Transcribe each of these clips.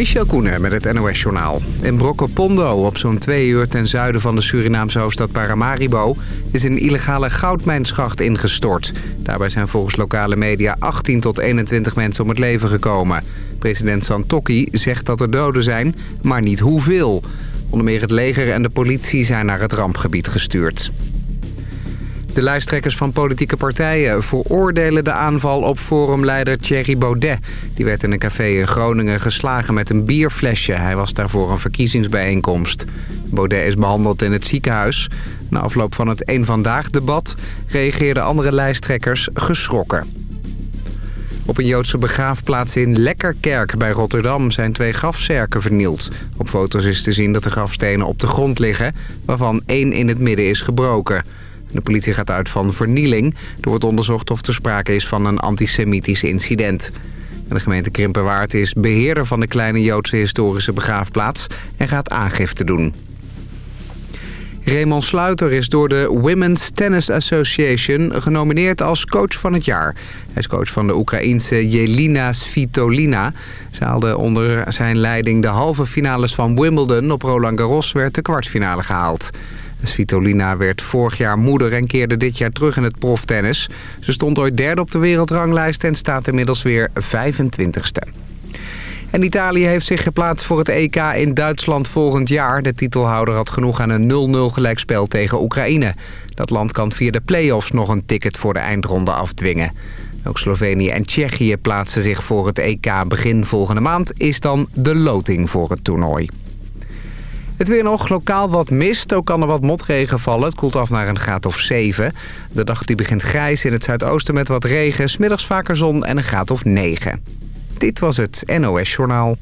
Michel Koenen met het NOS-journaal. In Broccopondo, op zo'n twee uur ten zuiden van de Surinaamse hoofdstad Paramaribo... is een illegale goudmijnschacht ingestort. Daarbij zijn volgens lokale media 18 tot 21 mensen om het leven gekomen. President Santokki zegt dat er doden zijn, maar niet hoeveel. Onder meer het leger en de politie zijn naar het rampgebied gestuurd. De lijsttrekkers van politieke partijen veroordelen de aanval op forumleider Thierry Baudet. Die werd in een café in Groningen geslagen met een bierflesje. Hij was daarvoor een verkiezingsbijeenkomst. Baudet is behandeld in het ziekenhuis. Na afloop van het Eén Vandaag-debat reageerden andere lijsttrekkers geschrokken. Op een Joodse begraafplaats in Lekkerkerk bij Rotterdam zijn twee grafzerken vernield. Op foto's is te zien dat de grafstenen op de grond liggen, waarvan één in het midden is gebroken. De politie gaat uit van vernieling. Er wordt onderzocht of er sprake is van een antisemitisch incident. De gemeente Krimpenwaard is beheerder van de kleine Joodse historische begraafplaats... en gaat aangifte doen. Raymond Sluiter is door de Women's Tennis Association genomineerd als coach van het jaar. Hij is coach van de Oekraïense Jelina Svitolina. Ze haalde onder zijn leiding de halve finales van Wimbledon. Op Roland Garros werd de kwartfinale gehaald. Svitolina werd vorig jaar moeder en keerde dit jaar terug in het proftennis. Ze stond ooit derde op de wereldranglijst en staat inmiddels weer 25ste. En Italië heeft zich geplaatst voor het EK in Duitsland volgend jaar. De titelhouder had genoeg aan een 0-0 gelijkspel tegen Oekraïne. Dat land kan via de play-offs nog een ticket voor de eindronde afdwingen. Ook Slovenië en Tsjechië plaatsen zich voor het EK begin volgende maand... is dan de loting voor het toernooi. Het weer nog, lokaal wat mist. Ook kan er wat motregen vallen. Het koelt af naar een graad of 7. De dag die begint grijs in het zuidoosten met wat regen. Smiddags vaker zon en een graad of 9. Dit was het NOS Journaal.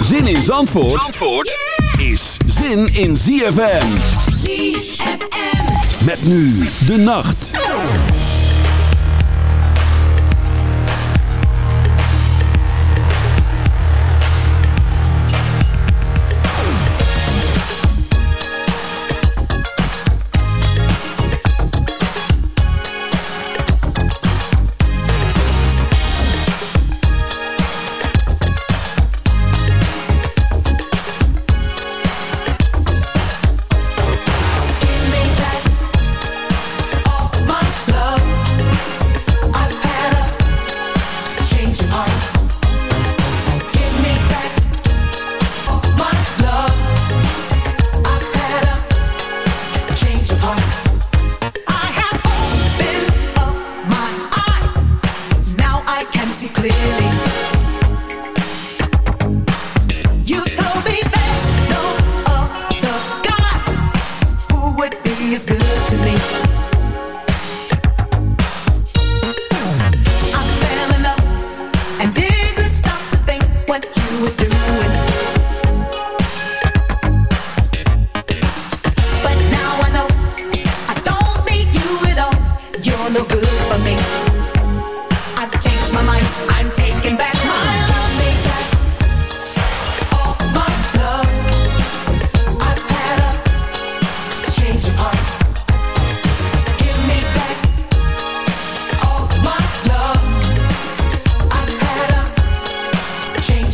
Zin in Zandvoort, Zandvoort is zin in ZFM. ZFM. Met nu de nacht.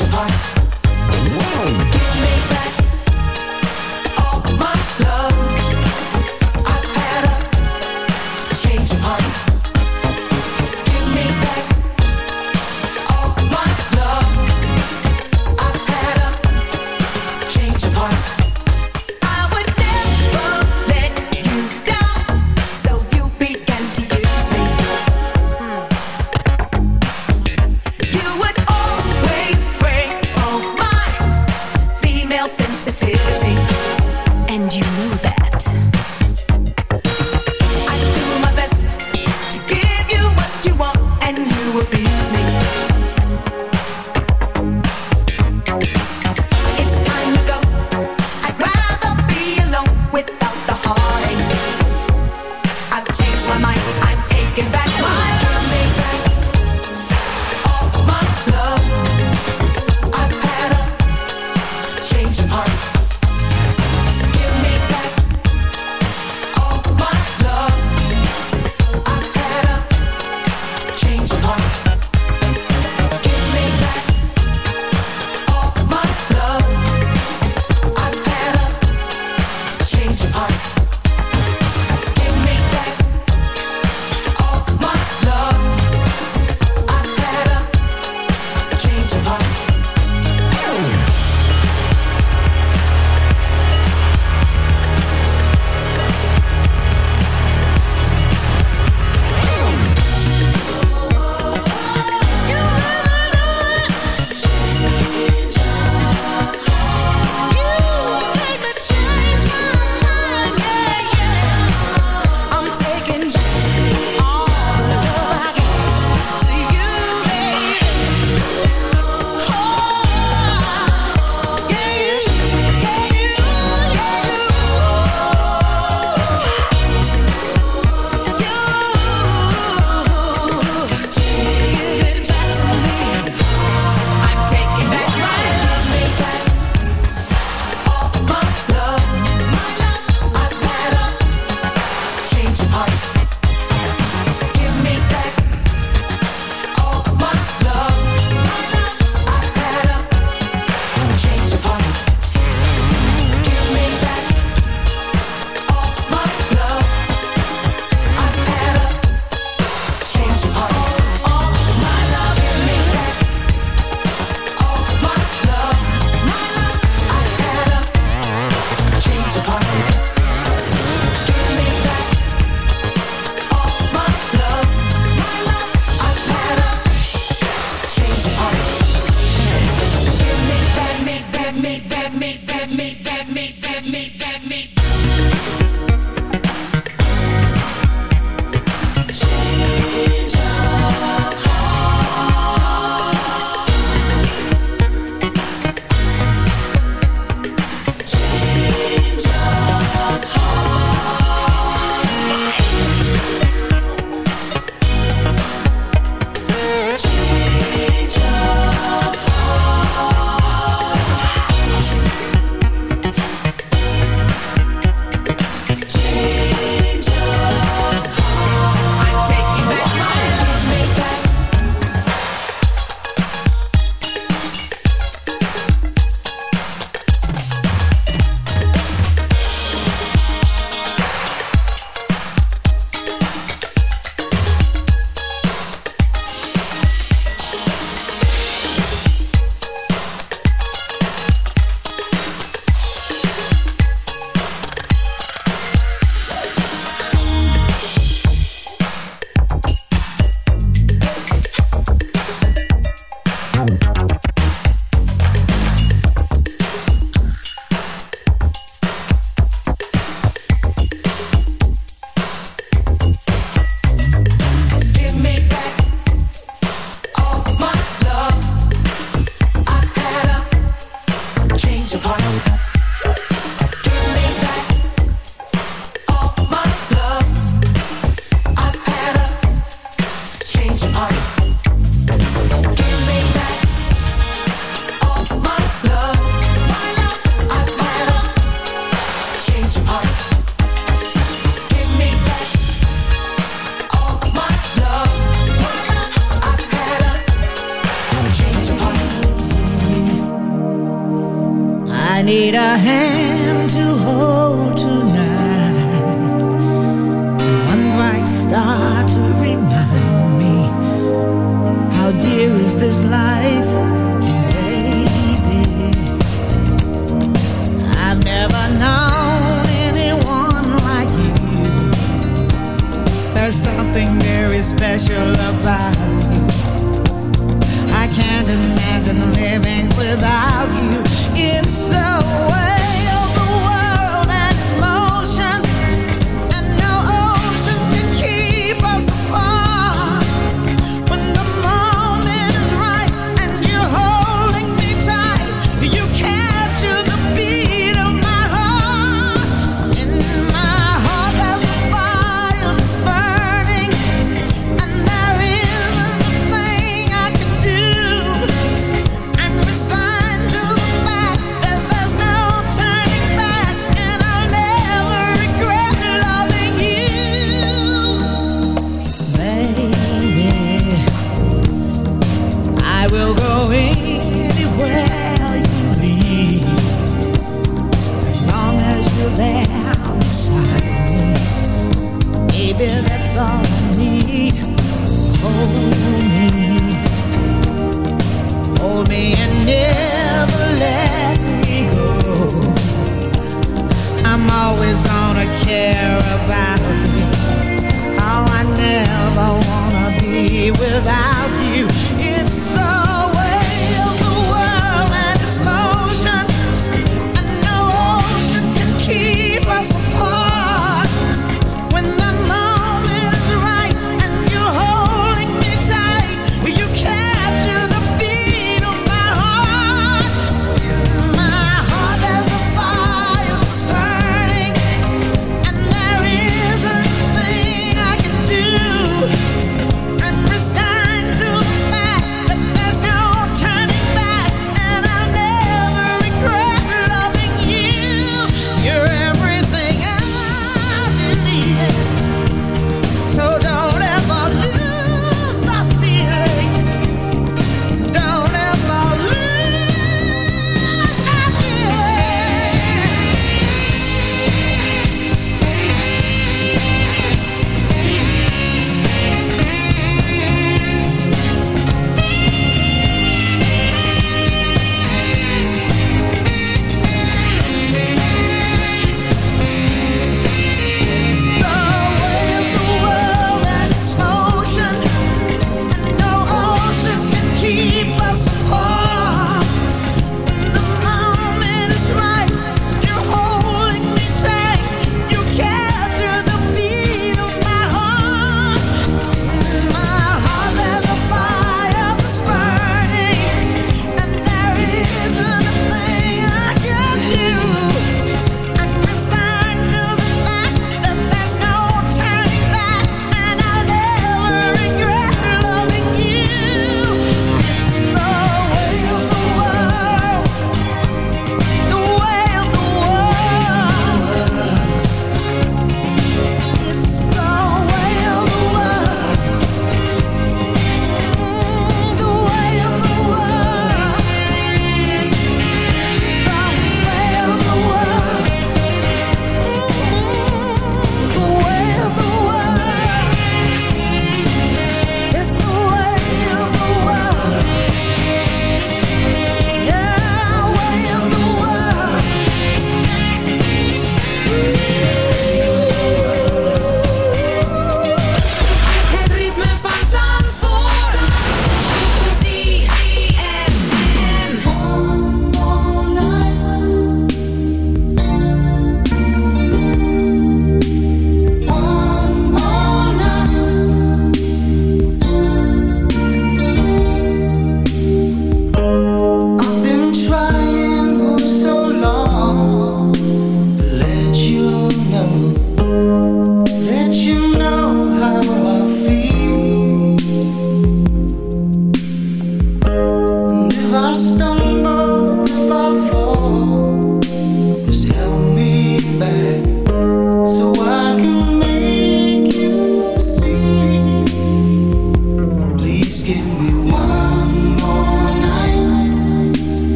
your heart. Whoa. Give me back.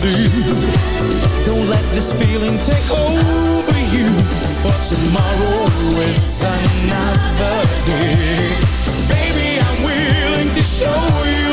do. Don't let this feeling take over you. For tomorrow is another day. Baby, I'm willing to show you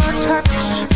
touch.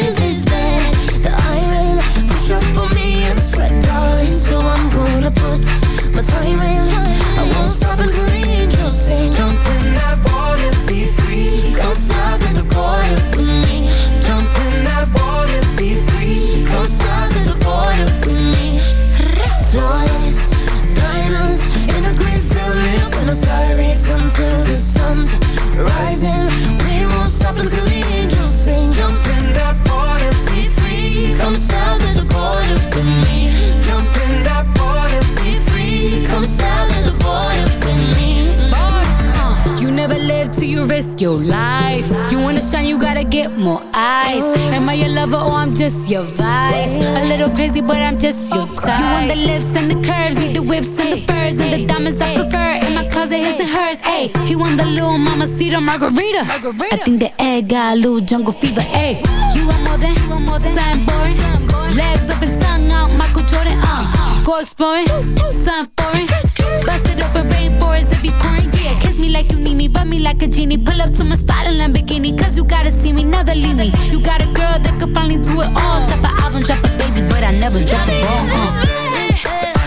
mama cedar margarita. I think the egg got a little jungle fever. Hey, you want more than, you want more than something boring. Legs up and tongue out, Michael Jordan. Uh, go exploring, something foreign. Bust it open, rainforest if you pouring. Yeah, kiss me like you need me, rub me like a genie. Pull up to my spot in Lamborghini, cause you gotta see me, never leave me. You got a girl that could finally do it all. Drop an album, drop a baby, but I never drop a ball. Uh.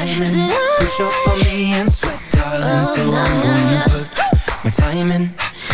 Diamond, push up on me and sweat, darling. So I'm gonna put my time in.